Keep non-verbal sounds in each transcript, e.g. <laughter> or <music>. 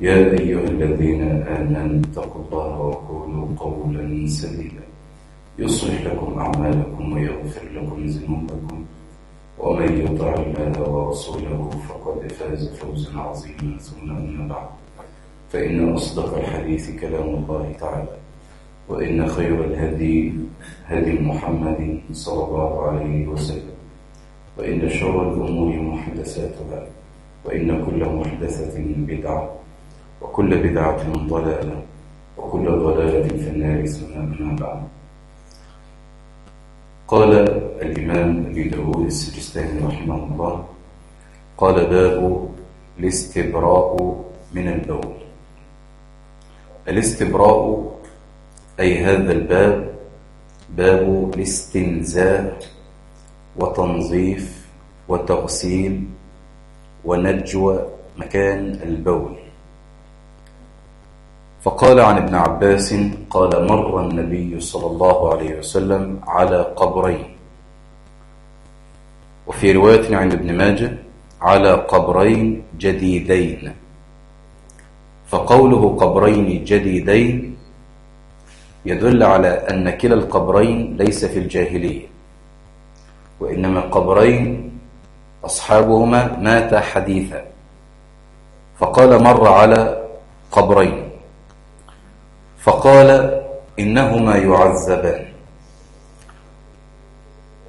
يا أيها الذين آمنوا اتقوا الله وقولوا قولا سديدا يصلح لكم أعمالكم ويغفر لكم ذنوبكم. ومن يطع الله ورسوله فقد فاز فوزا عظيما ثم أما بعد. فإن أصدق الحديث كلام الله تعالى وإن خير الهدي هدي محمد صلى الله عليه وسلم وإن شر الأمور محدثاتها وإن كل محدثة بدعة. وكل بدعة ضلالة وكل ضلالة في النار ثم بعد قال الإمام أبي داود السجستاني رحمه الله قال باب الاستبراء من البول. الاستبراء أي هذا الباب باب الاستنزاء وتنظيف وتغسيل ونجوى مكان البول. فقال عن ابن عباس قال مر النبي صلى الله عليه وسلم على قبرين وفي رواية عند ابن ماجه على قبرين جديدين فقوله قبرين جديدين يدل على أن كلا القبرين ليس في الجاهلية وإنما القبرين أصحابهما مات حديثا. فقال مر على قبرين فقال إنهما يعذبان.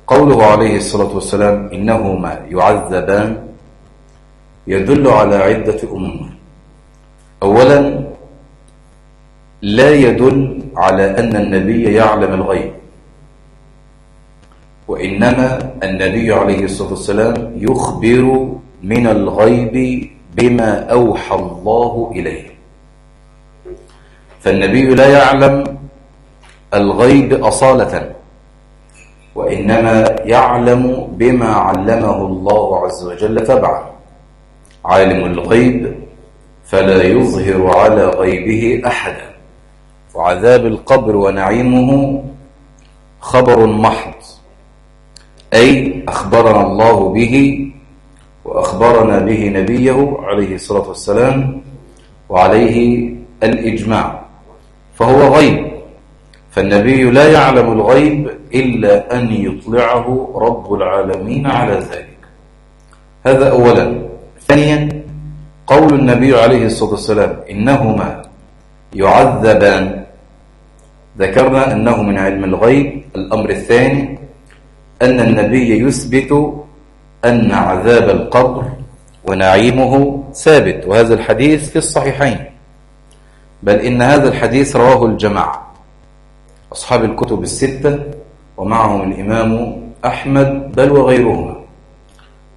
قوله عليه الصلاة والسلام إنهما يعذبان يدل على عدة أمور أولا لا يدل على أن النبي يعلم الغيب وإنما النبي عليه الصلاة والسلام يخبر من الغيب بما أوحى الله إليه. فالنبي لا يعلم الغيب أصالة وإنما يعلم بما علمه الله عز وجل تبعا عالم الغيب فلا يظهر على غيبه أحدا وعذاب القبر ونعيمه خبر محض. أي أخبرنا الله به وأخبرنا به نبيه عليه الصلاة والسلام وعليه الإجماع. فهو غيب. فالنبي لا يعلم الغيب إلا أن يطلعه رب العالمين على ذلك. هذا أولا. ثانيا قول النبي عليه الصلاة والسلام إنهما يعذبان. ذكرنا أنه من علم الغيب. الأمر الثاني أن النبي يثبت أن عذاب القبر ونعيمه ثابت وهذا الحديث في الصحيحين. بل إن هذا الحديث رواه الجماعة أصحاب الكتب الستة ومعهم الإمام أحمد بل وغيرهما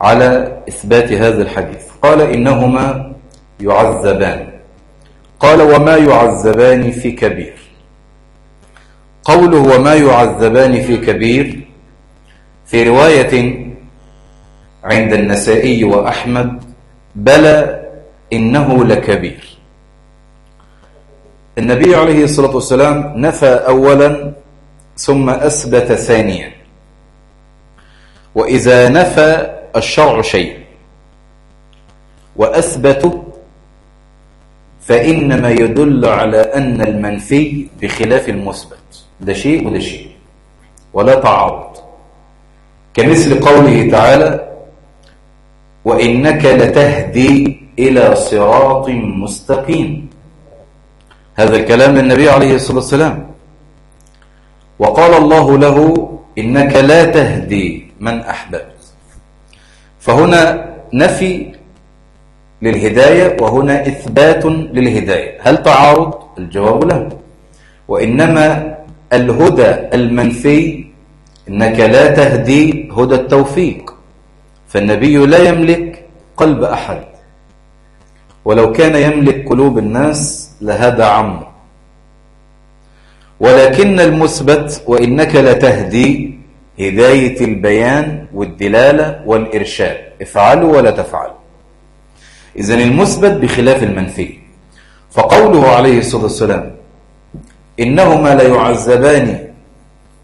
على إثبات هذا الحديث. قال إنهما يعذبان. قال وما يعذبان في كبير. قوله وما يعذبان في كبير في رواية عند النسائي وأحمد بلى إنه لكبير. النبي عليه الصلاة والسلام نفى أولا ثم أثبت ثانيا. وإذا نفى الشرع شيء وأثبته فإنما يدل على أن المنفي بخلاف المثبت. ده شيء وده شيء. ولا تعارض. كمثل قوله تعالى وإنك لتهدي إلى صراط مستقيم. هذا الكلام للنبي عليه الصلاة والسلام. وقال الله له إنك لا تهدي من أحببت. فهنا نفي للهداية وهنا إثبات للهداية. هل تعارض؟ الجواب لا. وإنما الهدى المنفي إنك لا تهدي هدى التوفيق. فالنبي لا يملك قلب أحد. ولو كان يملك قلوب الناس لهدى عمه. ولكن المثبت وإنك لتهدي هداية البيان والدلالة والإرشاد. افعلوا ولا تفعلوا إذن المثبت بخلاف المنفي. فقوله عليه الصلاة والسلام إنهما لا يعذبان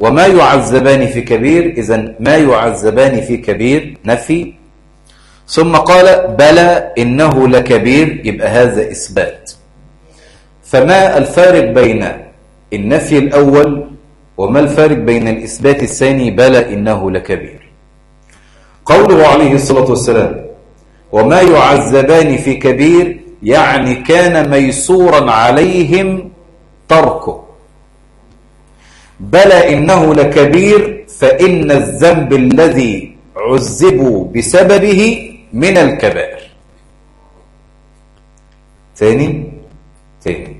وما يعذبان في كبير. إذن ما يعذبان في كبير نفي. ثم قال بلى إنه لكبير. يبقى هذا إثبات. فما الفارق بين النفي الأول وما الفارق بين الإثبات الثاني بلى إنه لكبير. قوله عليه الصلاة والسلام وما يعذبان في كبير يعني كان ميسورا عليهم تركه. بلى إنه لكبير فإن الذنب الذي عذبوا بسببه من الكبائر. ثاني؟ ثاني.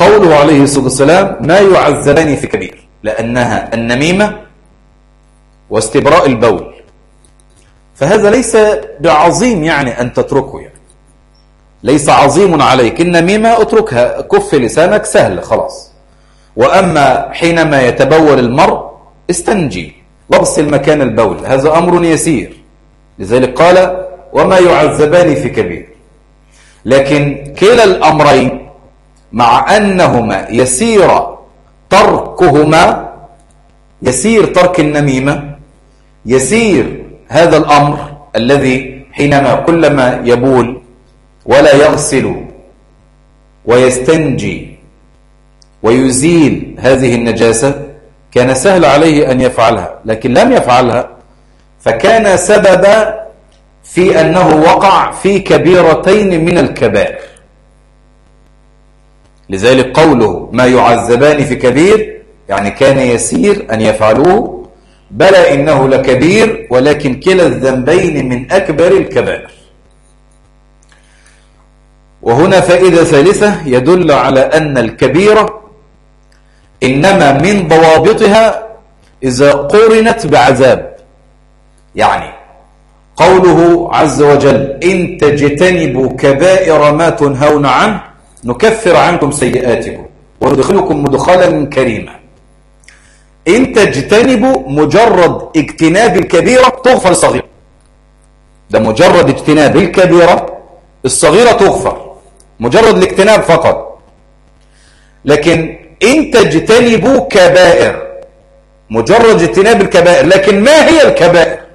قوله عليه الصلاة والسلام ما يعذبان في كبير. لأنها النميمة واستبراء البول. فهذا ليس بعظيم يعني أن تتركه يعني. ليس عظيم عليك. النميمة اتركها. كف لسانك سهل خلاص. وأما حينما يتبول المرء استنجي. واغسل مكان البول. هذا أمر يسير. لذلك قال وما يعذبان في كبير. لكن كلا الأمرين مع أنهما يسير تركهما يسير ترك النميمة يسير هذا الأمر الذي حينما كلما يبول ولا يغسل ويستنجي ويزيل هذه النجاسة كان سهل عليه أن يفعلها لكن لم يفعلها فكان سببا في أنه وقع في كبيرتين من الكبائر. لذلك قوله ما يعذبان في كبير يعني كان يسير أن يفعلوه بلى إنه لكبير ولكن كلا الذنبين من أكبر الكبائر. وهنا فائدة ثالثة يدل على أن الكبيرة إنما من ضوابطها إذا قرنت بعذاب. يعني قوله عز وجل إن تجتنبوا كبائر ما تنهون عنه نكفر عنكم سيئاتكم وندخلكم مدخلا كريما. إن تجتنبوا مجرد اجتناب الكبيرة تغفر الصغيرة ده مجرد اجتناب الكبيرة الصغيرة تغفر. مجرد الاجتناب فقط. لكن إن تجتنبوا كبائر مجرد اجتناب الكبائر. لكن ما هي الكبائر؟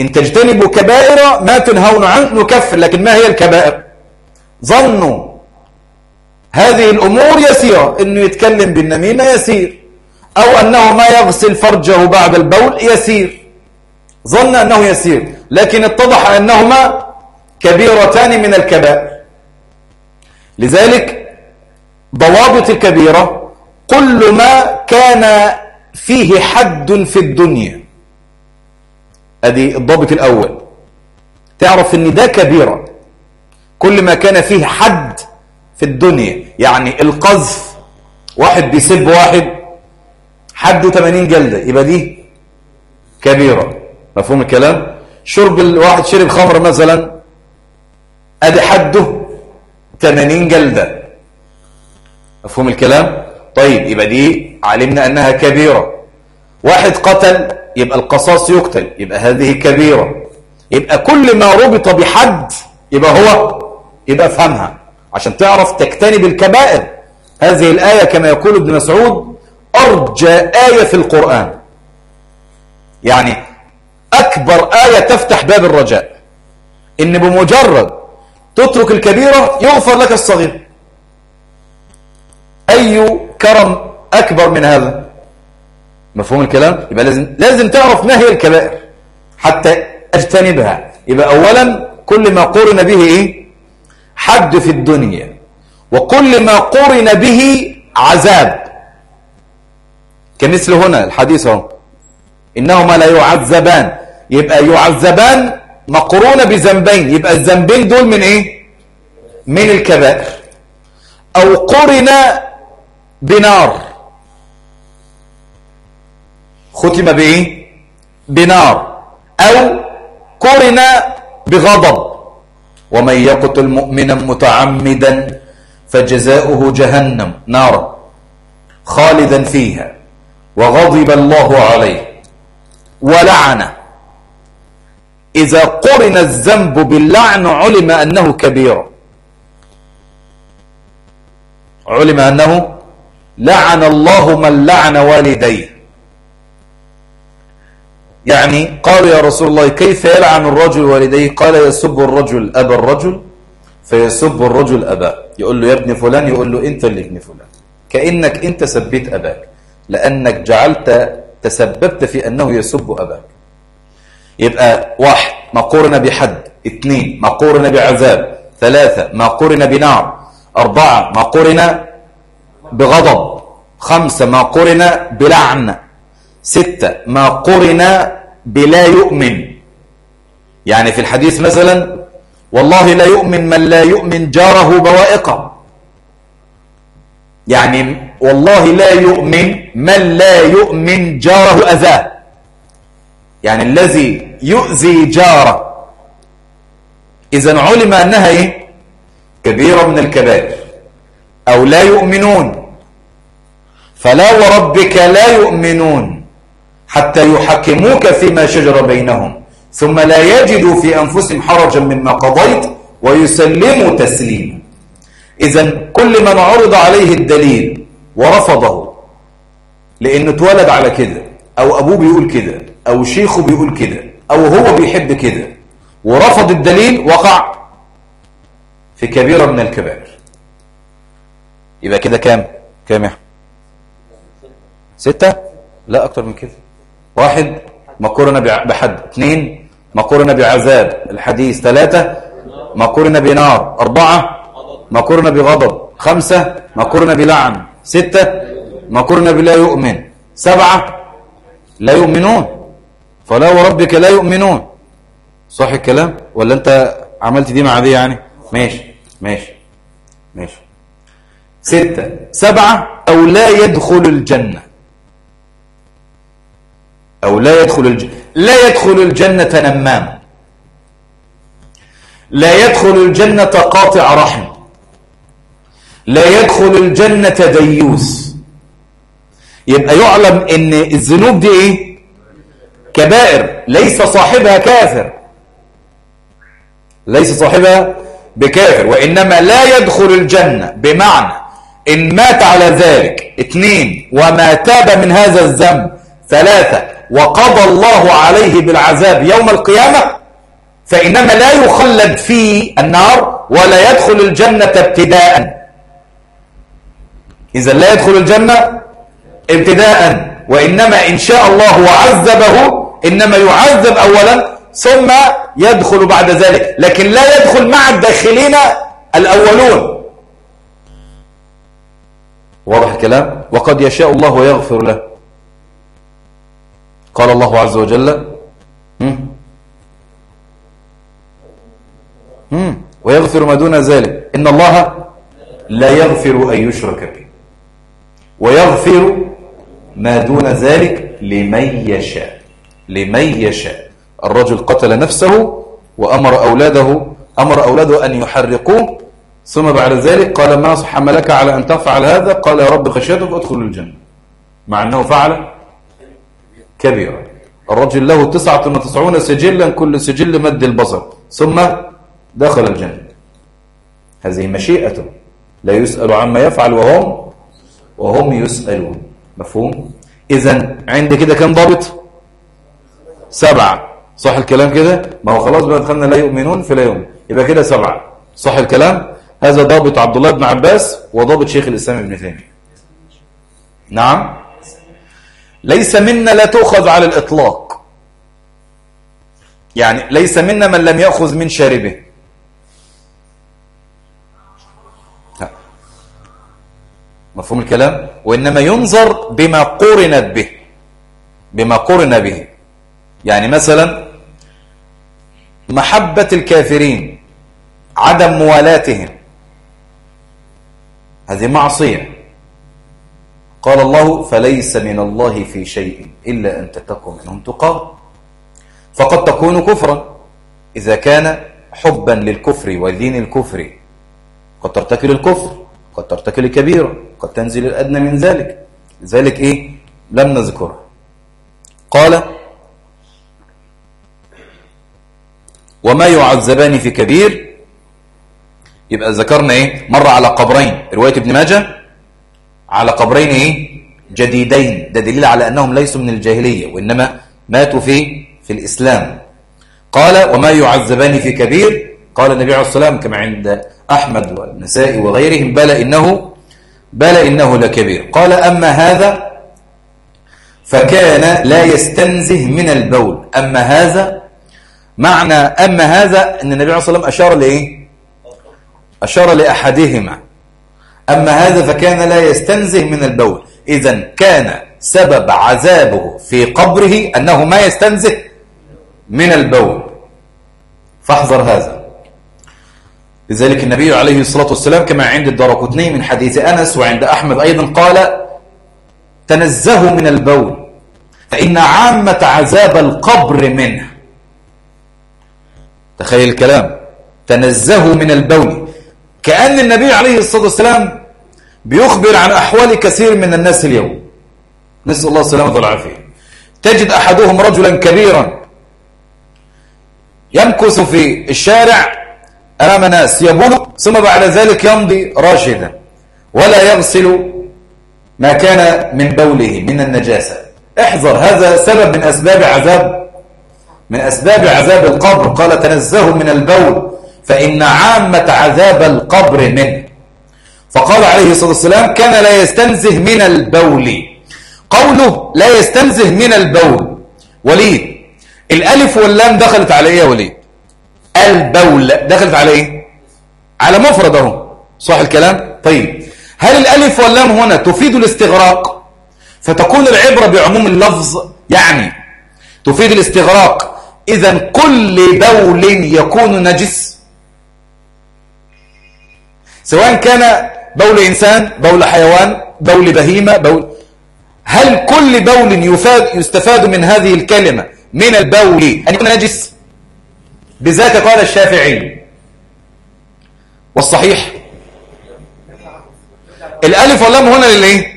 إن تجتنبوا كبائر ما تنهون عنه نكفر لكن ما هي الكبائر؟ ظنوا. هذه الأمور يسيرة. إنه يتكلم بالنميمة يسير. أو أنه ما يغسل فرجه بعد البول يسير. ظن أنه يسير. لكن اتضح أنهما كبيرتان من الكبائر. لذلك ضوابط الكبيرة كل ما كان فيه حد في الدنيا. أدي الضابط الأول. تعرف إن ده كبيرة. كل ما كان فيه حد في الدنيا يعني القذف واحد بيسب واحد حده 80 جلدة يبقى دي كبيرة. مفهوم الكلام؟ شرب الواحد شرب خمر مثلا أدي حده 80 جلدة. مفهوم الكلام؟ طيب يبقى دي علمنا أنها كبيرة. واحد قتل يبقى القصاص يقتل يبقى هذه كبيرة. يبقى كل ما ربط بحد يبقى هو يبقى افهمها. عشان تعرف تجتنب الكبائر. هذه الآية كما يقول ابن مسعود أرجى آية في القرآن. يعني أكبر آية تفتح باب الرجاء. إن بمجرد تترك الكبيرة يغفر لك الصغير. أي كرم أكبر من هذا؟ مفهوم الكلام؟ يبقى لازم لازم تعرف ما هي الكبائر حتى أجتنبها. يبقى اولا كل ما قرن به إيه؟ حد في الدنيا وكل ما قرن به عذاب. كمثل هنا الحديث أهو. إنهما لا يعذبان. يبقى يعذبان مقرونة بذنبين. يبقى الذنبين دول من إيه؟ من الكبائر. أو قرن بنار. ختم بإيه بنار أو قرن بغضب. ومن يقتل مؤمنا متعمدا فجزاؤه جهنم نارا خالدا فيها وغضب الله عليه ولعنه. إذا قرن الذنب باللعن علم أنه كبير. علم أنه لعن الله من لعن والديه. يعني قالوا يا رسول الله كيف يلعن الرجل والديه؟ قال يسب الرجل أبا الرجل فيسب الرجل أباه. يقول له يا ابن فلان يقول له أنت اللي ابن فلان. كأنك أنت سبيت أباك لأنك جعلت تسببت في أنه يسب أباك. يبقى واحد ما قرن بحد. اثنين ما قرن بعذاب. ثلاثة ما قرن بنار. أربعة ما قرن بغضب. خمسة ما قرن بلعن. ستة ما قرن بلا يؤمن. يعني في الحديث مثلا والله لا يؤمن من لا يؤمن جاره بوائقه. يعني والله لا يؤمن من لا يؤمن جاره أذاه. يعني الذي يؤذي جاره. إذا علم أنها إيه؟ كبيرة من الكبائر. أو لا يؤمنون. فلا وربك لا يؤمنون. حتى يحكموك فيما شجر بينهم. ثم لا يجدوا في أنفسهم حرجا مما قضيت ويسلموا تسليما. إذا كل من عرض عليه الدليل ورفضه لأنه اتولد على كده أو أبوه بيقول كده أو شيخه بيقول كده أو هو بيحب كده ورفض الدليل وقع في كبيرة من الكبائر. يبقى كده كام؟ كام يا ستة؟ لا أكتر من كده. واحد مقرن بحد. اثنين مقرن بعذاب الحديث ثلاثة مقرن بنار أربعة مقرن بغضب خمسة مقرن بلعن ستة مقرن بلا يؤمن. سبعة لا يؤمنون. فلا وربك لا يؤمنون. صح الكلام؟ ولا انت عملت دي مع دي يعني؟ ماشي ماشي ماشي. ستة سبعة أو لا يدخل الجنة. أو لا يدخل الجنة لا يدخل الجنة نمام. لا يدخل الجنة قاطع رحم. لا يدخل الجنة ديوس. يبقى يعلم إن الذنوب دي إيه؟ كبائر. ليس صاحبها كافر. ليس صاحبها بكافر. وإنما لا يدخل الجنة. بمعنى إن مات على ذلك اثنين وما تاب من هذا الذنب ثلاثة. وقضى الله عليه بالعذاب يوم القيامة فإنما لا يخلد في النار ولا يدخل الجنة ابتداء. إذا لا يدخل الجنة ابتداء وإنما إن شاء الله وعذبه إنما يعذب أولا ثم يدخل بعد ذلك. لكن لا يدخل مع الداخلين الأولون. واضح الكلام؟ وقد يشاء الله ويغفر له. قال الله عز وجل ويغفر ما دون ذلك. إن الله لا يغفر أن يشرك به. ويغفر ما دون ذلك لمن يشاء. لمن يشاء. الرجل قتل نفسه وأمر أولاده أمر أولاده أن يحرقوه. ثم بعد ذلك قال ما حملك على أن تفعل هذا؟ قال يا رب خشيتك أدخل الجنة. مع أنه فعل كبيرا الرجل له تسعة وتسعون سجلا كل سجل مد البصر. ثم دخل الجنة. هذه مشيئته. لا يسأل عما يفعل وهم وهم يسألون. مفهوم؟ إذا عند كده كم ضابط؟ سبعة. صح الكلام كده؟ ما هو خلاص بقى دخلنا لا يؤمنون فلا يؤمن. يبقى كده سبعة. صح الكلام؟ هذا ضابط عبد الله بن عباس وضابط شيخ الإسلام ابن تيمية. نعم؟ ليس منا لا تؤخذ على الإطلاق. يعني ليس منا من لم يأخذ من شاربه. مفهوم الكلام؟ وإنما ينظر بما قرنت به. بما قرن به. يعني مثلا محبة الكافرين عدم موالاتهم. هذه معصية. قال الله فليس من الله في شيء إلا أن تتقوا منهم تقاه. فقد تكون كفرا. إذا كان حبا للكفر ودين الكفر قد ترتكل الكفر قد ترتكل الكبيرة قد تنزل الأدنى من ذلك. لذلك إيه؟ لم نذكره قال وما يعذبان في كبير. يبقى ذكرنا إيه؟ مر على قبرين. رواية ابن ماجه على قبرين إيه؟ جديدين. ده دليل على أنهم ليسوا من الجاهلية وإنما ماتوا في في الإسلام. قال وما يعذبان في كبير؟ قال النبي عليه الصلاة والسلام كما عند أحمد والنسائي وغيرهم بلى إنه بلى إنه لكبير. قال أما هذا فكان لا يستنزه من البول. أما هذا معنى أما هذا إن النبي عليه الصلاة والسلام أشار لإيه؟ أشار لأحدهما. أما هذا فكان لا يستنزه من البول. إذا كان سبب عذابه في قبره أنه ما يستنزه من البول. فاحذر هذا. لذلك النبي عليه الصلاة والسلام كما عند الدرقتني من حديث أنس وعند أحمد أيضا قال تنزهوا من البول. فإن عامة عذاب القبر منه. تخيل الكلام. تنزهوا من البول. كأن النبي عليه الصلاة والسلام بيخبر عن أحوال كثير من الناس اليوم. نسأل الله السلامة والعافية. تجد أحدهم رجلا كبيرا يمكث في الشارع أمام ناس يبول ثم بعد ذلك يمضي راشدا ولا يغسل ما كان من بوله من النجاسة. احذر هذا سبب من أسباب عذاب من أسباب عذاب القبر. قال تنزهوا من البول. فإن عامة عذاب القبر منه. فقال عليه الصلاة والسلام كان لا يستنزه من البول. قوله لا يستنزه من البول. وليد الألف واللام دخلت على إيه يا وليد؟ البول. دخلت على إيه؟ على مفرد أهو. صح الكلام؟ طيب. هل الألف واللام هنا تفيد الاستغراق؟ فتكون العبرة بعموم اللفظ يعني تفيد الاستغراق. إذا كل بول يكون نجس. سواء كان بول إنسان بول حيوان بول بهيمة بول هل كل بول يفاد يستفاد من هذه الكلمة من البول أن يكون نجس؟ بذاك قال الشافعي. والصحيح. الألف واللام هنا للإيه؟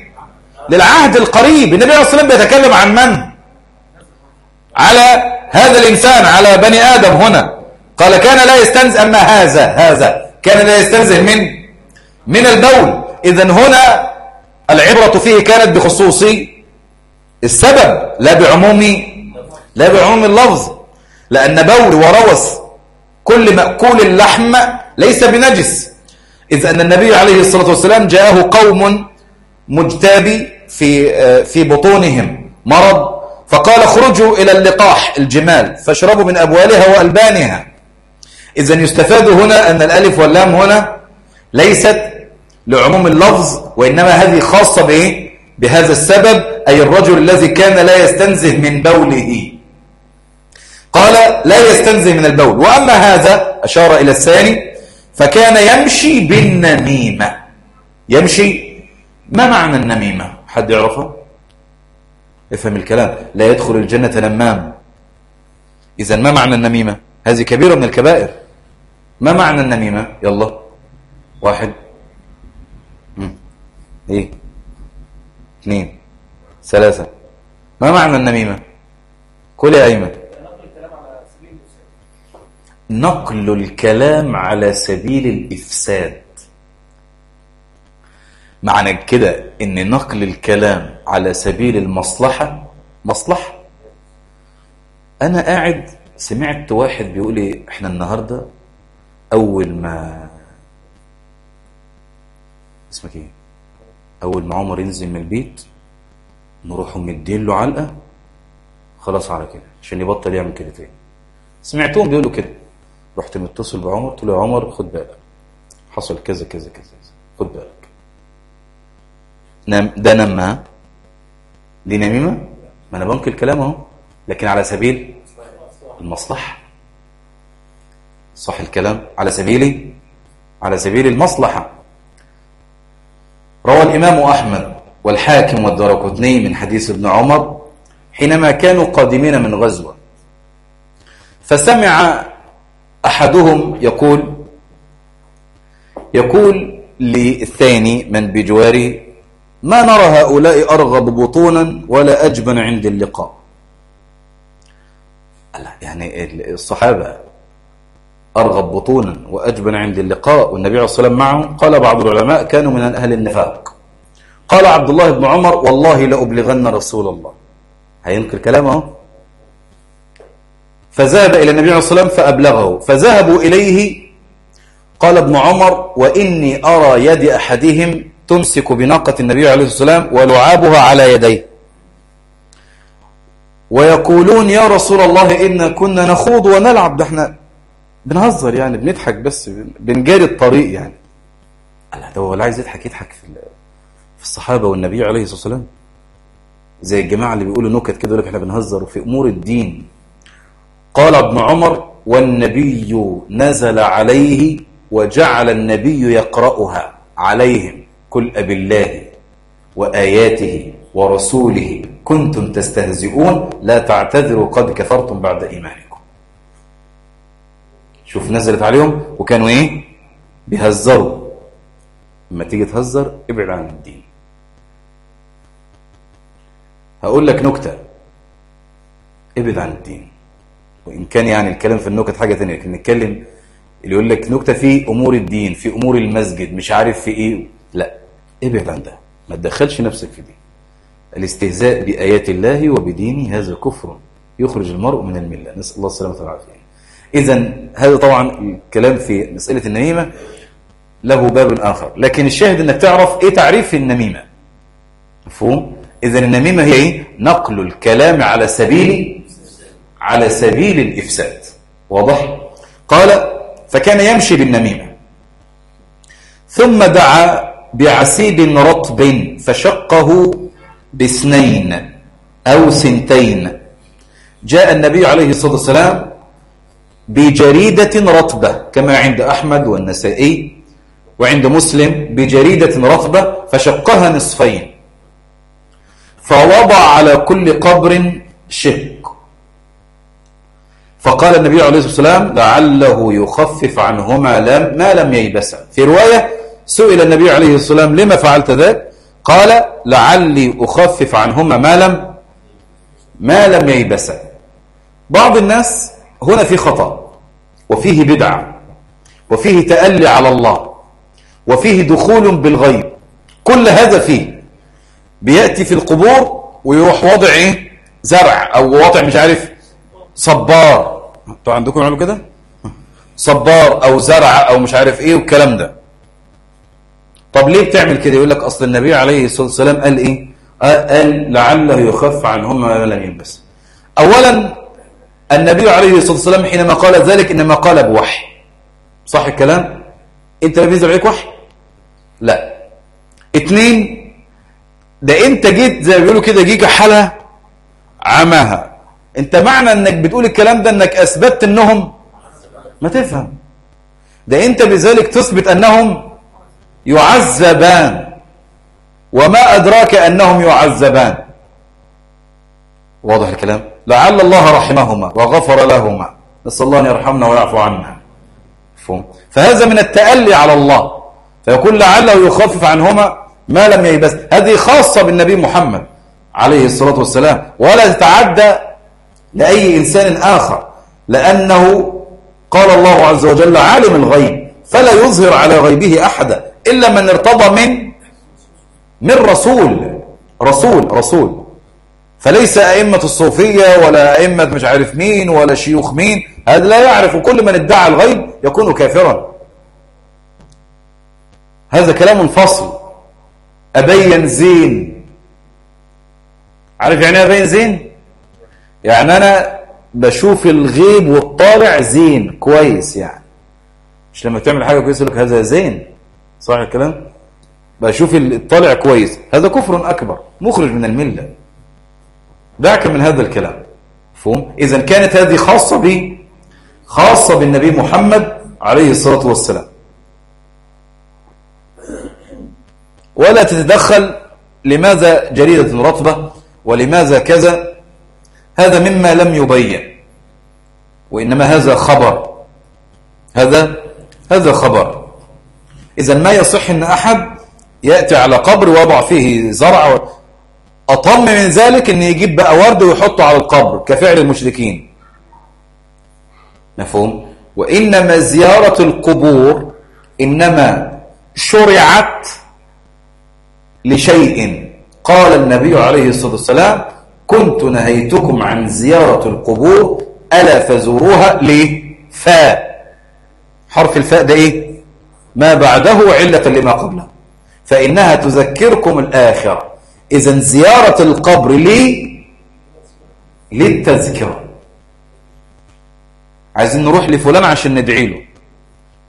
للعهد القريب. النبي عليه الصلاة والسلام بيتكلم عن من؟ على هذا الإنسان على بني آدم هنا. قال كان لا يستنزه أما هذا هذا. كان لا يستنزه من؟ من البول. إذا هنا العبرة فيه كانت بخصوص السبب لا بعموم لا بعموم اللفظ. لأن بول وروث كل مأكول اللحم ليس بنجس. إذ أن النبي عليه الصلاة والسلام جاءه قوم مجتابي في في بطونهم. مرض. فقال اخرجوا إلى اللقاح الجمال فاشربوا من أبوالها وألبانها. إذا يستفاد هنا أن الألف واللام هنا ليست لعموم اللفظ وإنما هذه خاصة بإيه؟ بهذا السبب أي الرجل الذي كان لا يستنزه من بوله. قال لا يستنزه من البول. وأما هذا أشار إلى الثاني فكان يمشي بالنميمة. يمشي ما معنى النميمة؟ حد يعرفه افهم الكلام. لا يدخل الجنة نمام إذا ما معنى النميمة؟ هذه كبيرة من الكبائر. ما معنى النميمة؟ يلا واحد. إيه؟ اثنين. ثلاثة. ما معنى النميمة؟ كل يا أيمن نقل الكلام على سبيل الإفساد. معنى كده إن نقل الكلام على سبيل المصلحة. مصلحة؟ أنا قاعد سمعت واحد بيقول لي إحنا النهاردة أول ما اسمك إيه؟ أول ما عمر ينزل من البيت نروح مدين له علقة خلاص على كده عشان يبطل يعمل كده تاني. سمعتهم بيقولوا كده. رحت متصل بعمر قلت له يا عمر خد بالك حصل كذا كذا كذا خد بالك. نم ده نما. دي نميمة؟ ما أنا بنقل الكلام أهو لكن على سبيل المصلحة. صح الكلام؟ على سبيل على سبيل المصلحة. روى الإمام أحمد والحاكم والدرقطني من حديث ابن عمر حينما كانوا قادمين من غزوة. فسمع أحدهم يقول يقول للثاني من بجواره ما نرى هؤلاء أرغب بطونا ولا أجبن عند اللقاء. يعني الصحابة أرغب بطونا وأجبن عند اللقاء والنبي عليه الصلاة والسلام معهم قال بعض العلماء كانوا من أهل النفاق. قال عبد الله بن عمر والله لأبلغن رسول الله. هينكر كلامه؟ فذهب إلى النبي عليه الصلاة والسلام فأبلغه. فذهبوا إليه قال ابن عمر وإني أرى يد أحدهم تمسك بناقة النبي عليه الصلاة والسلام ولعابها على يديه. ويقولون يا رسول الله إن كنا نخوض ونلعب. ده إحنا بنهزر يعني بنضحك بس بنجاري الطريق يعني. الله ده هو اللي عايز يضحك يضحك في في الصحابة والنبي عليه الصلاة والسلام. زي الجماعة اللي بيقولوا نكت كده يقول لك إحنا بنهزر في أمور الدين. قال ابن عمر والنبي نزل عليه وجعل النبي يقرأها عليهم قل أب الله وآياته ورسوله كنتم تستهزئون لا تعتذروا قد كفرتم بعد إيمانكم. شوف نزلت عليهم وكانوا إيه؟ بيهزروا. لما تيجي تهزر ابعد عن الدين. هقول لك نكتة. ابعد عن الدين. وإن كان يعني الكلام في النكت حاجة تانية لكن نتكلم اللي يقول لك نكتة في أمور الدين في أمور المسجد مش عارف في إيه. لا ابعد عن ده. ما تدخلش نفسك في دي. الاستهزاء بآيات الله وبدينه هذا كفر يخرج المرء من الملة. نسأل الله السلامة والعافية. إذا هذا طبعا الكلام في مسألة النميمة له باب آخر لكن الشاهد أنك تعرف إيه تعريف النميمة مفهوم؟ إذا النميمة هي إيه؟ نقل الكلام على سبيل على سبيل الإفساد واضح؟ قال فكان يمشي بالنميمة ثم دعا بعسيب رطب فشقه باثنين أو سنتين جاء النبي عليه الصلاة والسلام بجريدة رطبة كما عند أحمد والنسائي وعند مسلم بجريدة رطبة فشقها نصفين. فوضع على كل قبر شق. فقال النبي عليه الصلاة والسلام لعله يخفف عنهما لم ما لم ييبسا في رواية سئل النبي عليه الصلاة والسلام لما فعلت ذلك؟ قال لعلي أخفف عنهما ما لم ما لم ييبسا بعض الناس هنا في خطأ وفيه بدعة وفيه تألي على الله وفيه دخول بالغيب. كل هذا فيه بيأتي في القبور ويروح وضع إيه؟ زرع أو وضع مش عارف صبار. أنتوا عندكم يعملوا كده؟ صبار أو زرع أو مش عارف إيه والكلام ده. طب ليه بتعمل كده؟ يقول لك أصل النبي عليه الصلاة والسلام قال إيه؟ قال لعله يخف عنهم ما لم يلبس. اولا النبي عليه الصلاة والسلام حينما قال ذلك إنما قال بوحي. صح الكلام؟ أنت ما بينزل عليك وحي؟ لا. اتنين ده أنت جيت زي ما بيقولوا كده جيجا حالة عماها. أنت معنى إنك بتقول الكلام ده إنك أثبتت إنهم ما تفهم. ده أنت بذلك تثبت أنهم يعذبان. وما أدراك أنهم يعذبان. واضح الكلام؟ لعل الله رحمهما وغفر لهما. نسأل الله أن يرحمنا ويعفو عنا. فهذا من التألي على الله. فيقول لعله يخفف عنهما ما لم ييبس. هذه خاصة بالنبي محمد عليه الصلاة والسلام. ولا تتعدى لأي إنسان آخر. لأنه قال الله عز وجل عالم الغيب. فلا يظهر على غيبه أحدا إلا من ارتضى من من رسول. رسول رسول. فليس أئمة الصوفية ولا أئمة مش عارف مين ولا شيوخ مين. هذا لا يعرف كل من ادعى الغيب يكون كافرا. هذا كلام فصل. أبين زين. عارف يعني أبين زين؟ يعني أنا بشوف الغيب والطالع زين كويس يعني. مش لما تعمل حاجة كويسة لك هذا زين. صح الكلام؟ بشوف الطالع كويس. هذا كفر أكبر مخرج من الملة. دعك من هذا الكلام. فهم إذا كانت هذه خاصة ب خاصة بالنبي محمد عليه الصلاة والسلام. ولا تتدخل لماذا جريدة رطبة ولماذا كذا. هذا مما لم يبين. وإنما هذا خبر. هذا هذا خبر. إذا ما يصح أن أحد يأتي على قبر ويضع فيه زرع أطم من ذلك أن يجيب بقى ورد ويحطه على القبر كفعل المشركين. مفهوم؟ وإنما زيارة القبور إنما شرعت لشيء. قال النبي عليه الصلاة والسلام كنت نهيتكم عن زيارة القبور ألا فزوروها ليه حرف الفاء ده إيه؟ ما بعده علة لما قبله. فإنها تذكركم الآخرة. إذا زيارة القبر لي للتذكرة. عايزين نروح لفلان عشان ندعي له.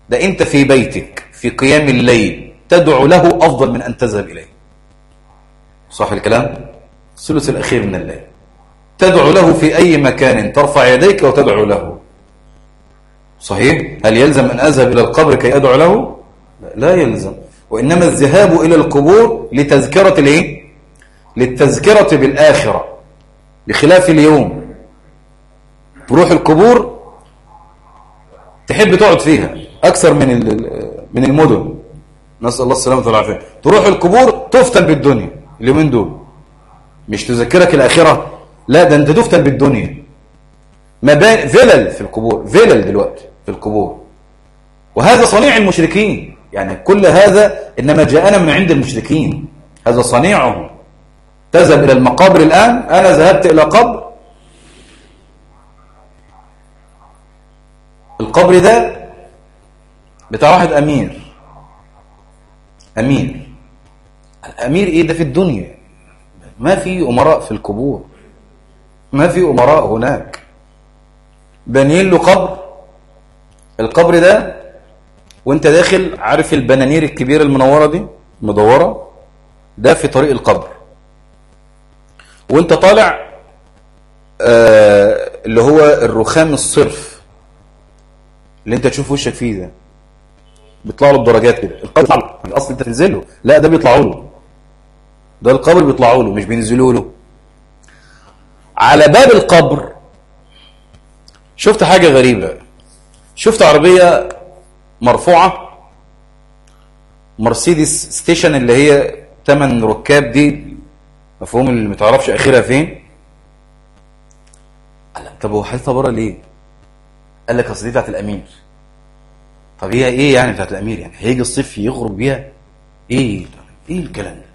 ده أنت في بيتك في قيام الليل تدعو له أفضل من أن تذهب إليه. صح الكلام؟ الثلث الأخير من الليل. تدعو له في أي مكان ترفع يديك وتدعو له. صحيح؟ هل يلزم أن أذهب إلى القبر كي أدعو له؟ لا يلزم. وإنما الذهاب إلى القبور لتذكرة الإيه؟ للتذكرة بالآخرة بخلاف اليوم. تروح القبور تحب تقعد فيها أكثر من من المدن. نسأل الله السلامة والعافية. تروح القبور تفتن بالدنيا اليومين دول. مش تذكرك الآخرة لا ده أنت تفتن بالدنيا. مباني فلل في القبور فلل دلوقتي في القبور. وهذا صنيع المشركين. يعني كل هذا إنما جاءنا من عند المشركين. هذا صنيعهم. تذهب إلى المقابر الآن. أنا ذهبت إلى قبر. القبر ده بتاع واحد أمير. أمير. الأمير إيه ده في الدنيا؟ ما في أمراء في القبور. ما في أمراء هناك. بنين له قبر. القبر ده وانت داخل عارف البنانير الكبيرة المنورة دي؟ مدورة. ده في طريق القبر. وانت طالع آه اللي هو الرخام الصرف اللي انت تشوف وشك فيه ده. بيطلع له بدرجات كده. القبر بيطلع له. الأصل انت تنزله لا ده بيطلعوا له. ده القبر بيطلعوا له مش بينزلوا له. على باب القبر شفت حاجة غريبة. شفت عربية مرفوعة؟ مرسيدس ستيشن اللي هي 8 ركاب دي مفهوم اللي متعرفش آخرها فين؟ قال لك طب هو حاططها بره ليه؟ قال لك أصل دي بتاعت الأمير. طب هي إيه يعني بتاعت الأمير؟ يعني هيجي الصيف يغرب بيها؟ إيه إيه الكلام ده؟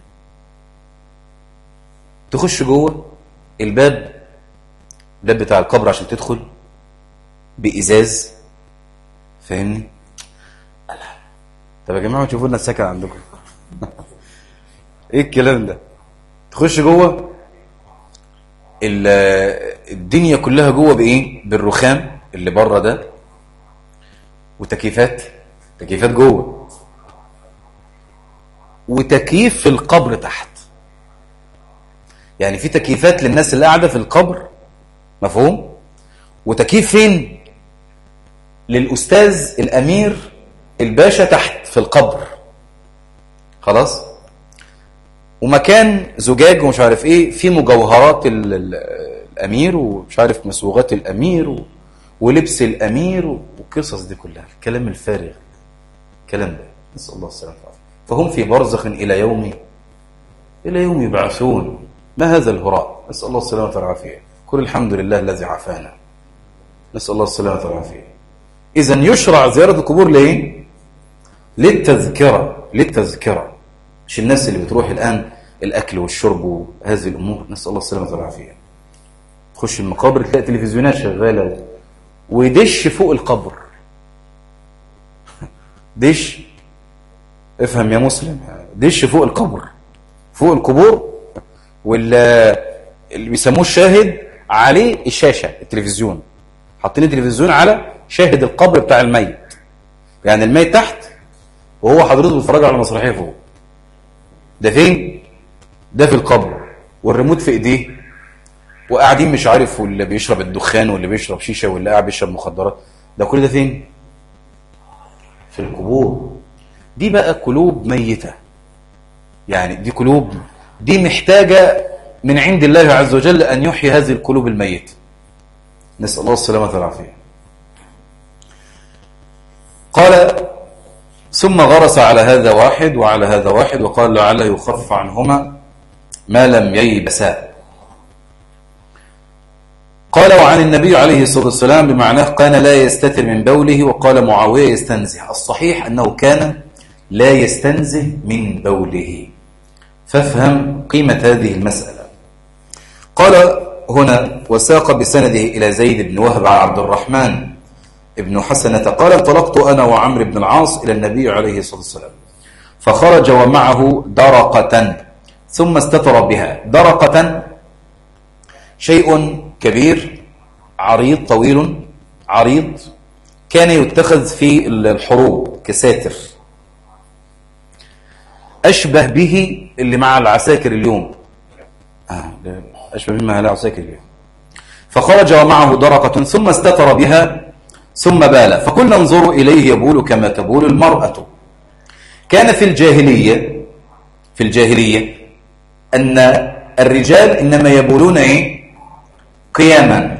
تخش جوه الباب الباب بتاع القبر عشان تدخل بإزاز. فاهمني؟ طب يا جماعة تشوفوا لنا السكن عندكم. <laughs> إيه الكلام ده؟ تخش جوه الدنيا كلها جوه بإيه؟ بالرخام اللي بره ده. وتكييفات تكييفات جوه. وتكييف في القبر تحت. يعني في تكييفات للناس اللي قاعدة في القبر مفهوم؟ وتكييف فين؟ للأستاذ الأمير الباشا تحت في القبر. خلاص؟ ومكان زجاج ومش عارف إيه في مجوهرات ال ال الأمير ومش عارف مسوغات الأمير ولبس الأمير والقصص دي كلها. الكلام الفارغ. الكلام ده. نسأل الله السلامة فهم في برزخ إلى يوم إلى يوم يبعثون. ما هذا الهراء؟ نسأل الله السلامة والعافية. كل الحمد لله الذي عافانا. نسأل الله السلامة والعافية. اذا يشرع زيارة القبور ليه للتذكرة. للتذكرة. مش الناس اللي بتروح الآن الأكل والشرب وهذه الأمور نسأل الله السلامة والعافية. تخش المقابر تلاقي تلفزيونات شغالة. ودش فوق القبر. دش. افهم يا مسلم. دش فوق القبر. فوق القبور واللي بيسموه الشاهد عليه الشاشة التلفزيون. حاطين التلفزيون على شاهد القبر بتاع الميت. يعني الميت تحت وهو حضرته بيتفرج على المسرحيه فوق. ده فين؟ ده في القبر والريموت في إيديه وقاعدين مش عارف واللي بيشرب الدخان واللي بيشرب شيشة واللي قاعد بيشرب مخدرات ده كل ده فين؟ في القبور. دي بقى قلوب ميتة. يعني دي قلوب دي محتاجة من عند الله عز وجل أن يحيي هذه القلوب الميتة. نسأل الله السلامة والعافية. قال ثم غرس على هذا واحد وعلى هذا واحد وقال لعله يخفف عنهما ما لم ييبسا قال وعن النبي عليه الصلاة والسلام بمعناه كان لا يستتر من بوله وقال معاوية يستنزه. الصحيح أنه كان لا يستنزه من بوله. فافهم قيمة هذه المسألة. قال هنا وساق بسنده إلى زيد بن وهب عن عبد الرحمن ابن حسنة قال انطلقت أنا وعمر بن العاص إلى النبي عليه الصلاة والسلام فخرج ومعه درقة ثم استتر بها. درقة شيء كبير عريض طويل عريض كان يتخذ في الحروب كساتر. أشبه به اللي مع العساكر اليوم. آه أشبه به مع العساكر اليوم. فخرج ومعه درقة ثم استتر بها ثم بال. فكنا انظروا إليه يبول كما تبول المرأة. كان في الجاهلية في الجاهلية أن الرجال إنما يبولون إيه؟ قياما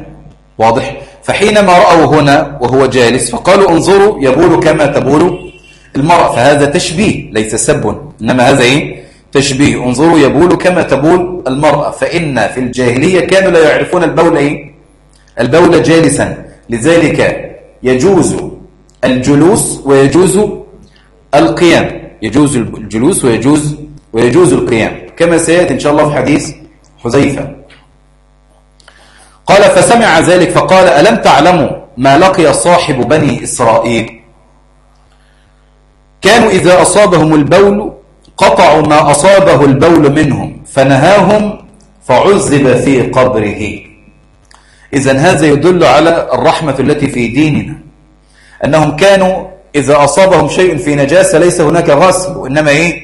واضح فحينما رأوا هنا وهو جالس فقالوا انظروا يبول كما تبول المرأة فهذا تشبيه ليس سب إنما هذا إيه؟ تشبيه انظروا يبول كما تبول المرأة فإن في الجاهلية كانوا لا يعرفون البول إيه؟ البول جالسا لذلك يجوز الجلوس ويجوز القيام يجوز الجلوس ويجوز ويجوز القيام. كما سيأتي إن شاء الله في حديث حذيفة. قال فسمع ذلك فقال ألم تعلموا ما لقي صاحب بني إسرائيل؟ كانوا إذا أصابهم البول قطعوا ما أصابه البول منهم فنهاهم فعذب في قبره. إذا هذا يدل على الرحمة التي في ديننا. أنهم كانوا إذا أصابهم شيء في نجاسة ليس هناك غسل وإنما إيه؟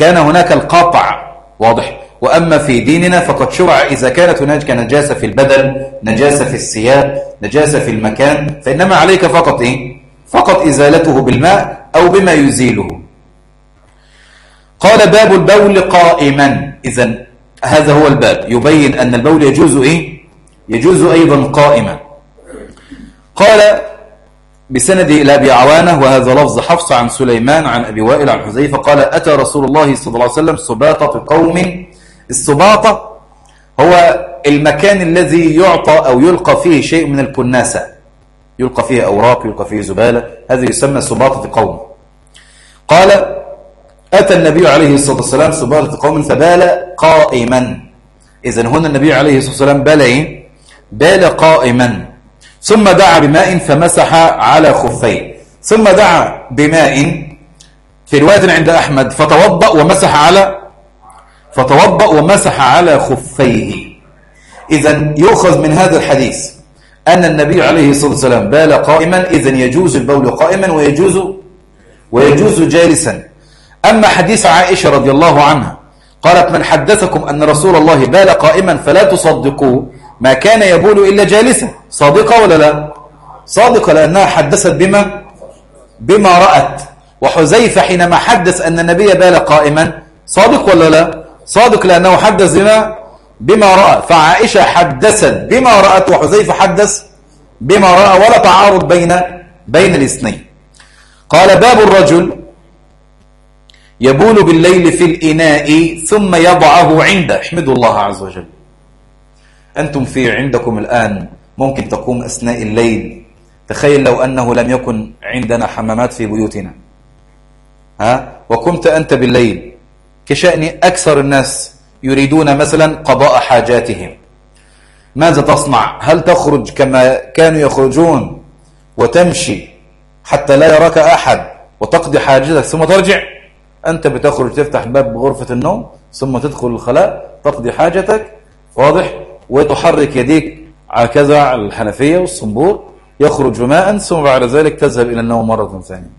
كان هناك القطع واضح. وأما في ديننا فقد شرع إذا كانت هناك نجاسة في البدن نجاسة في الثياب نجاسة في المكان فإنما عليك فقط إيه؟ فقط إزالته بالماء أو بما يزيله. قال باب البول قائما. إذا هذا هو الباب. يبين أن البول يجوز إيه؟ يجوز أيضا قائما. قال بسند إلى أبي عوانة وهذا لفظ حفص عن سليمان عن أبي وائل عن حذيفة قال أتى رسول الله صلى الله عليه وسلم سباطة قوم. السباطة هو المكان الذي يعطى أو يلقى فيه شيء من الكناسة. يلقى فيه أوراق يلقى فيه زبالة هذا يسمى سباطة قوم. قال أتى النبي عليه الصلاة والسلام سباطة قوم فبال قائما. إذن هنا النبي عليه الصلاة والسلام بال إيه؟ بال قائما. ثم دعا بماء فمسح على خفيه. ثم دعا بماء في رواية عند أحمد فتوضأ ومسح على فتوضأ ومسح على خفيه. إذا يؤخذ من هذا الحديث أن النبي عليه الصلاة والسلام بال قائما إذا يجوز البول قائما ويجوز ويجوز جالسا. أما حديث عائشة رضي الله عنها قالت من حدثكم أن رسول الله بال قائما فلا تصدقوه ما كان يبول إلا جالسا. صادقة ولا لا؟ صادقة لأنها حدثت بما بما رأت. وحذيفة حينما حدث أن النبي بال قائما صادق ولا لا؟ صادق لأنه حدث بما بما رأى. فعائشة حدثت بما رأت وحذيفة حدث بما رأى ولا تعارض بين بين الاثنين. قال باب الرجل يبول بالليل في الإناء ثم يضعه عنده. احمدوا الله عز وجل. أنتم في عندكم الآن ممكن تقوم أثناء الليل. تخيل لو أنه لم يكن عندنا حمامات في بيوتنا. ها؟ وقمت أنت بالليل. كشأن أكثر الناس يريدون مثلا قضاء حاجاتهم. ماذا تصنع؟ هل تخرج كما كانوا يخرجون وتمشي حتى لا يراك أحد وتقضي حاجتك ثم ترجع؟ أنت بتخرج تفتح باب غرفة النوم ثم تدخل الخلاء تقضي حاجتك. واضح؟ وتحرك يديك هكذا على الحنفية والصنبور يخرج ماء ثم بعد ذلك تذهب إلى النوم مرة ثانية.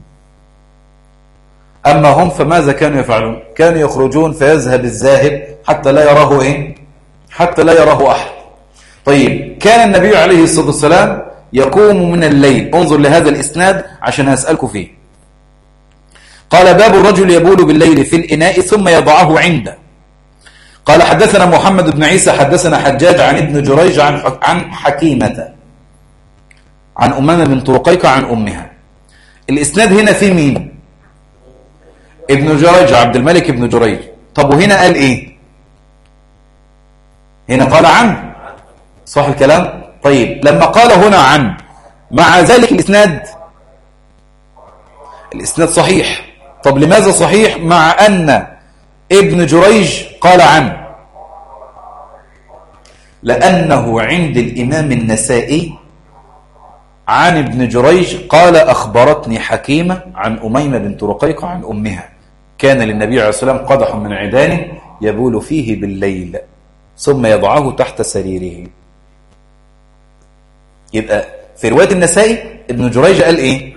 أما هم فماذا كانوا يفعلون؟ كانوا يخرجون فيذهب الذاهب حتى لا يراه إيه؟ حتى لا يراه أحد. طيب كان النبي عليه الصلاة والسلام يقوم من الليل. انظر لهذا الإسناد عشان هسألكم فيه. قال باب الرجل يبول بالليل في الإناء ثم يضعه عنده. قال حدثنا محمد بن عيسى حدثنا حجاج عن ابن جريج عن عن حكيمة عن أمامة بن طرقيك عن أمها. الإسناد هنا في مين؟ ابن جريج عبد الملك بن جريج. طب وهنا قال إيه؟ هنا قال عن. صح الكلام؟ طيب لما قال هنا عن مع ذلك الإسناد الإسناد صحيح. طب لماذا صحيح؟ مع أن ابن جريج قال عنه لأنه عند الإمام النسائي عن ابن جريج قال أخبرتني حكيمة عن أميمة بنت رقيق عن أمها. كان للنبي عليه الصلاة والسلام قدح من عيدان يبول فيه بالليل ثم يضعه تحت سريره. يبقى في رواية النسائي ابن جريج قال إيه؟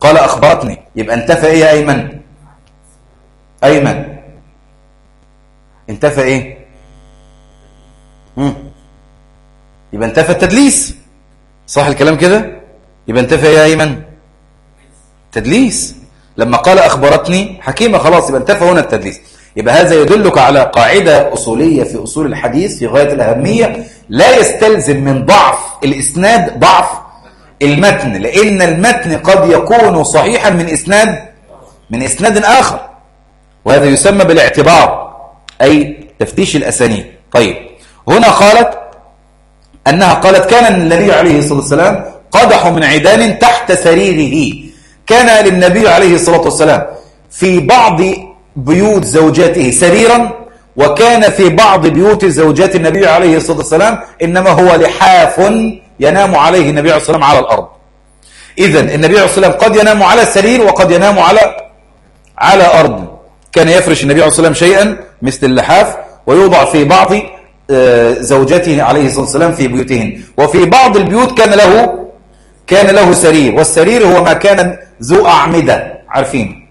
قال أخبرتني. يبقى انتفى إيه أيمن؟ أيمن. انتفى إيه؟ مم. يبقى انتفى التدليس. صح الكلام كده؟ يبقى انتفى إيه يا أيمن؟ تدليس. لما قال أخبرتني حكيمة خلاص يبقى انتفى هنا التدليس. يبقى هذا يدلك على قاعدة أصولية في أصول الحديث في غاية الأهمية لا يستلزم من ضعف الإسناد ضعف المتن لأن المتن قد يكون صحيحا من إسناد من إسناد آخر. وهذا يسمى بالاعتبار. أي تفتيش الأسانيد. طيب. هنا قالت أنها قالت كان النبي عليه الصلاة والسلام قدح من عيدان تحت سريره. كان للنبي عليه الصلاة والسلام في بعض بيوت زوجاته سريرا وكان في بعض بيوت زوجات النبي عليه الصلاة والسلام إنما هو لحاف ينام عليه النبي عليه الصلاة والسلام على الأرض. إذا النبي عليه الصلاة والسلام قد ينام على السرير وقد ينام على على أرض. كان يفرش النبي عليه الصلاة والسلام شيئا مثل اللحاف ويوضع في بعض زوجاته عليه الصلاة والسلام في بيوتهن. وفي بعض البيوت كان له كان له سرير والسرير هو ما كان ذو أعمدة. عارفين؟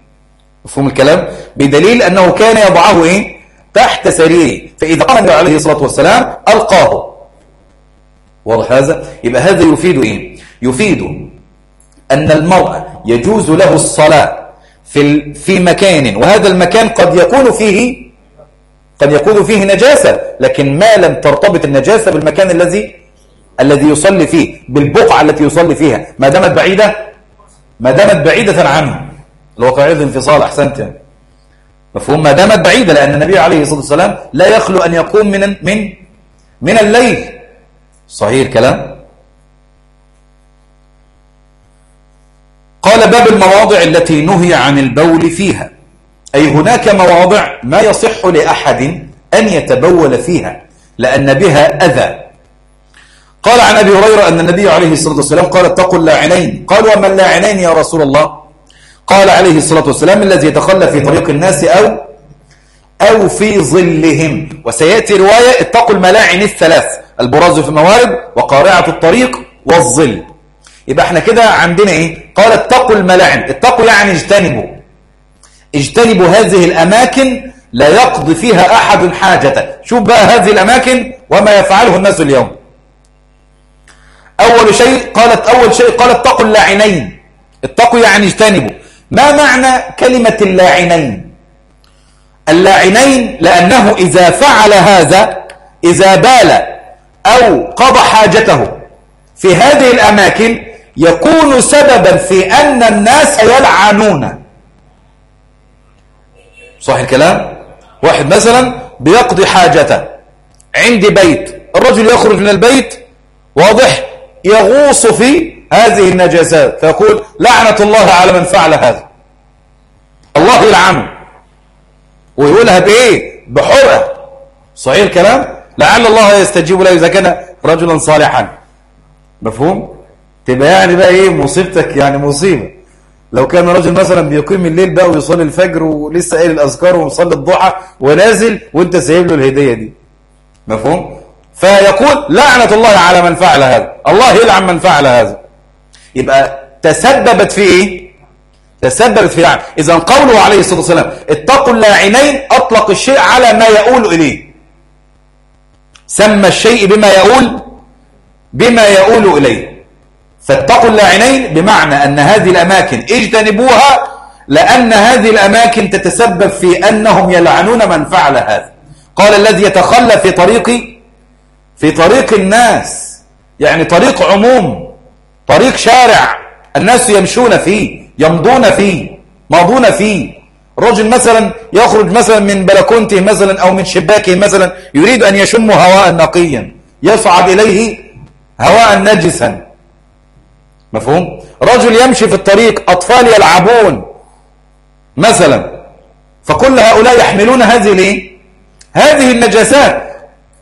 مفهوم الكلام؟ بدليل أنه كان يضعه إيه؟ تحت سريره. فإذا قام النبي عليه الصلاة والسلام ألقاه. واضح هذا يبقى هذا يفيد إيه؟ يفيد أن المرء يجوز له الصلاة. في في مكان. وهذا المكان قد يكون فيه قد يكون فيه نجاسة. لكن ما لم ترتبط النجاسة بالمكان الذي الذي يصلي فيه بالبقعة التي يصلي فيها. ما دامت بعيدة ما دامت بعيدة عنه. اللي هو انفصال أحسنت. مفهوم؟ ما دامت بعيدة لأن النبي عليه الصلاة والسلام لا يخلو أن يقوم من من من الليل. صحيح الكلام؟ قال باب المواضع التي نهي عن البول فيها. أي هناك مواضع ما يصح لأحد أن يتبول فيها لأن بها أذى. قال عن أبي هريرة أن النبي عليه الصلاة والسلام قال اتقوا اللاعنين. قال وما اللاعنين يا رسول الله؟ قال عليه الصلاة والسلام الذي يتخلى في طريق الناس أو أو في ظلهم. وسيأتي رواية اتقوا الملاعن الثلاث البراز في الموارد وقارعة الطريق والظل. يبقى إحنا كده عندنا إيه؟ قال اتقوا الملاعن. اتقوا يعني اجتنبوا. اجتنبوا هذه الأماكن لا يقضي فيها أحد حاجته شوف بقى هذه الأماكن وما يفعله الناس اليوم. أول شيء قالت أول شيء قالت اتقوا اللاعنين. اتقوا يعني اجتنبوا. ما معنى كلمة اللاعنين؟ اللاعنين لأنه إذا فعل هذا إذا بال أو قضى حاجته في هذه الأماكن يكون سببا في أن الناس يلعنون. صح الكلام؟ واحد مثلا بيقضي حاجته. عندي بيت. الرجل يخرج من البيت واضح يغوص في هذه النجاسات فيقول لعنة الله على من فعل هذا. الله يلعنه ويقولها بإيه؟ بحرقة صحيح الكلام؟ لعل الله يستجيب له إذا كان رجلا صالحا. مفهوم؟ تبقى يعني بقى إيه مصيبتك يعني مصيبة. لو كان رجل مثلا بيقيم الليل بقى ويصلي الفجر ولسه قايل الأذكار ومصلي الضحى ونازل وأنت سايب له الهدية دي. مفهوم؟ فيقول لعنة الله على من فعل هذا. الله يلعن من فعل هذا. يبقى تسببت في إيه؟ تسببت في لعن إذا قوله عليه الصلاة والسلام اتقوا اللاعنين أطلق الشيء على ما يؤول إليه. سمى الشيء بما يؤول بما يؤول إليه. فاتقوا اللاعنين بمعنى أن هذه الأماكن اجتنبوها لأن هذه الأماكن تتسبب في أنهم يلعنون من فعل هذا. قال الذي يتخلى في طريق في طريق الناس يعني طريق عموم طريق شارع الناس يمشون فيه يمضون فيه ماضون فيه. رجل مثلا يخرج مثلا من بلكونته مثلا أو من شباكه مثلا يريد أن يشم هواء نقيا يصعد إليه هواء نجسا. مفهوم؟ رجل يمشي في الطريق أطفال يلعبون مثلا. فكل هؤلاء يحملون هذه الايه هذه النجاسات.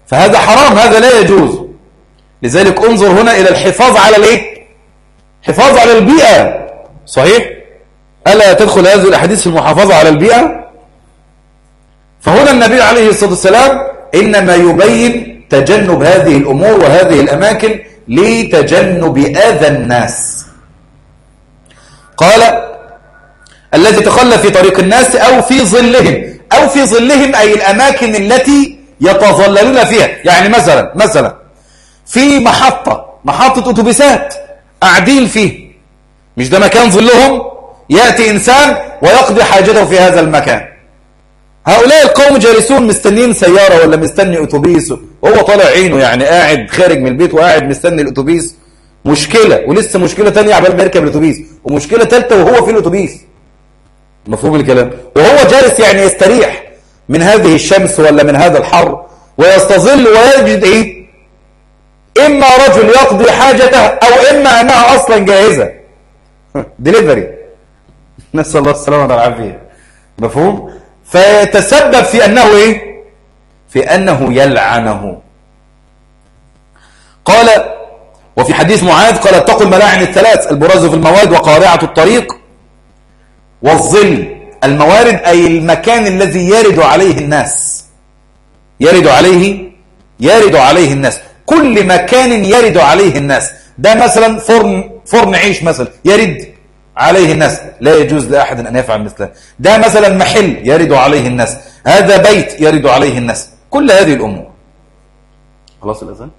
فهذا حرام هذا لا يجوز. لذلك انظر هنا إلى الحفاظ على الإيه؟ حفاظ على البيئة. صحيح؟ ألا تدخل هذه الأحاديث في المحافظة على البيئة؟ فهنا النبي عليه الصلاة والسلام إنما يبين تجنب هذه الأمور وهذه الأماكن لتجنب أذى الناس. قال الذي تخلى في طريق الناس أو في ظلهم أو في ظلهم أي الأماكن التي يتظللون فيها. يعني مثلا مثلا في محطة محطة أتوبيسات قاعدين فيه. مش ده مكان ظلهم؟ يأتي إنسان ويقضي حاجته في هذا المكان. هؤلاء القوم جالسون مستنين سيارة ولا مستني أتوبيس؟ وهو طالع عينه يعني قاعد خارج من البيت وقاعد مستني الأتوبيس. مشكلة ولسه مشكلة تانية عبال ما يركب الأتوبيس. ومشكلة ثالثة وهو في الأتوبيس. مفهوم الكلام؟ وهو جالس يعني يستريح من هذه الشمس ولا من هذا الحر ويستظل ويجد إيه؟ إما رجل يقضي حاجته أو إما أنها أصلا جاهزة. <laughs> ديليفري <laughs> نسأل الله السلامة والعافية. مفهوم؟ فيتسبب في أنه إيه؟ في أنه يلعنه. قال وفي حديث معاذ قال اتقوا الملاعن الثلاث البراز في المواد وقارعة الطريق والظل. الموارد أي المكان الذي يرد عليه الناس. يرد عليه يرد عليه الناس. كل مكان يرد عليه الناس. ده مثلا فرن فرن عيش مثلا يرد عليه الناس. لا يجوز لأحد أن يفعل مثله. ده مثلا محل يرد عليه الناس. هذا بيت يرد عليه الناس. كل هذه الأمور. خلاص الأذان؟